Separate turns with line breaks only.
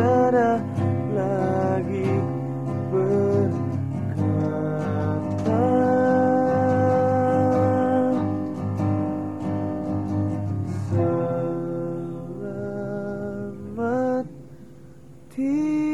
segera lagi berkata Selamat tinggal.